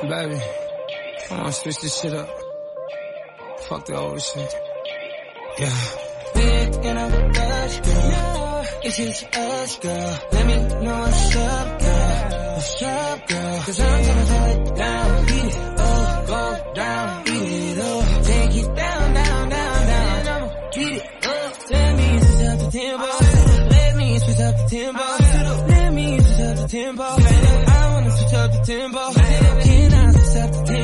Baby, I wanna switch this shit up. Fuck the old shit. Yeah. Big in a girl. It's just us, girl. Let me know what's up, girl. What's up, girl? Cause I'm gonna hold it down. Beat it up, go down. Beat it up. Take it down, down, down, down. I'ma beat it up. Let me switch up the tempo. Let me switch up the tempo. Let me switch up the tempo. I wanna switch up the tempo. Can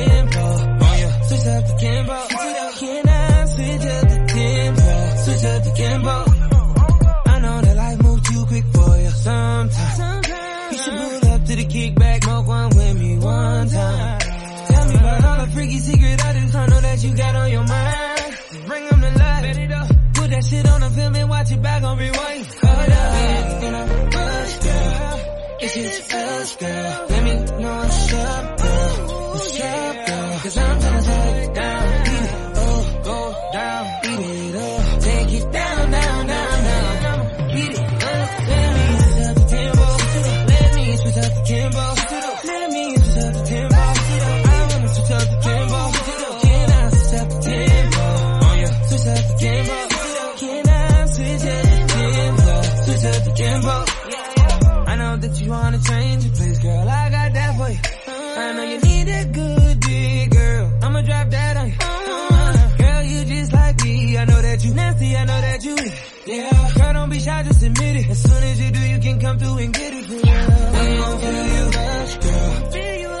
tempo? Switch up the tempo. I know that you wanna change your place, girl. I got that for you. I know you need a good dick, girl. I'ma drop that on you. Uh-huh. Girl, you just like me. I know that you nasty. I know that you. Yeah, girl, don't be shy, just admit it. As soon as you do, you can come through and get it, girl. I'm gon' feel you rush, girl.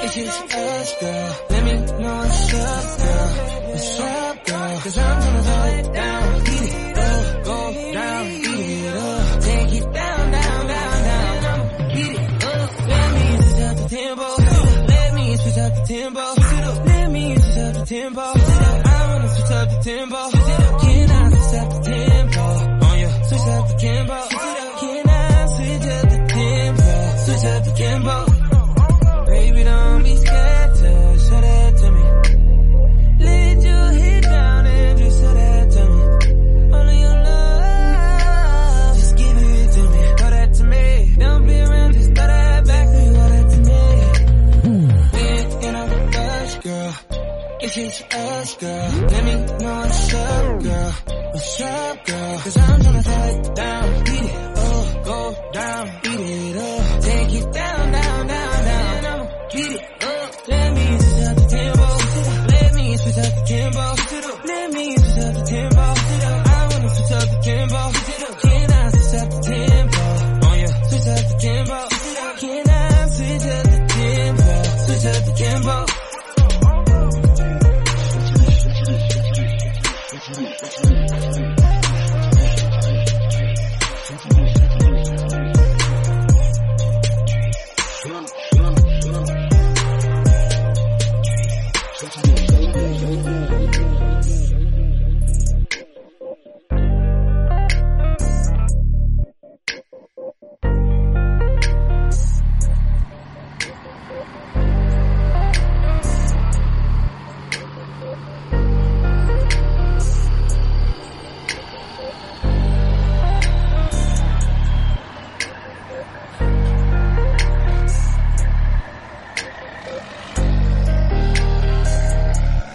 It's just us, girl. Let me know what's up, girl. What's up, girl? Cause I'm gonna hold it down. Beat it up the tempo. Let me switch up the tempo. Switch it up, I wanna switch up the tempo. Up, girl. Cause I'm tryna it down, beat it up, go down, beat it up. Take it down, down, down, down. Beat it up. Let me switch up the tempo. Let me switch up the tempo. Let me switch up the tempo. I wanna switch up the tempo. Can I switch up the tempo? Oh yeah, switch up the tempo. Can I? Switch up the tempo. Switch up the tempo.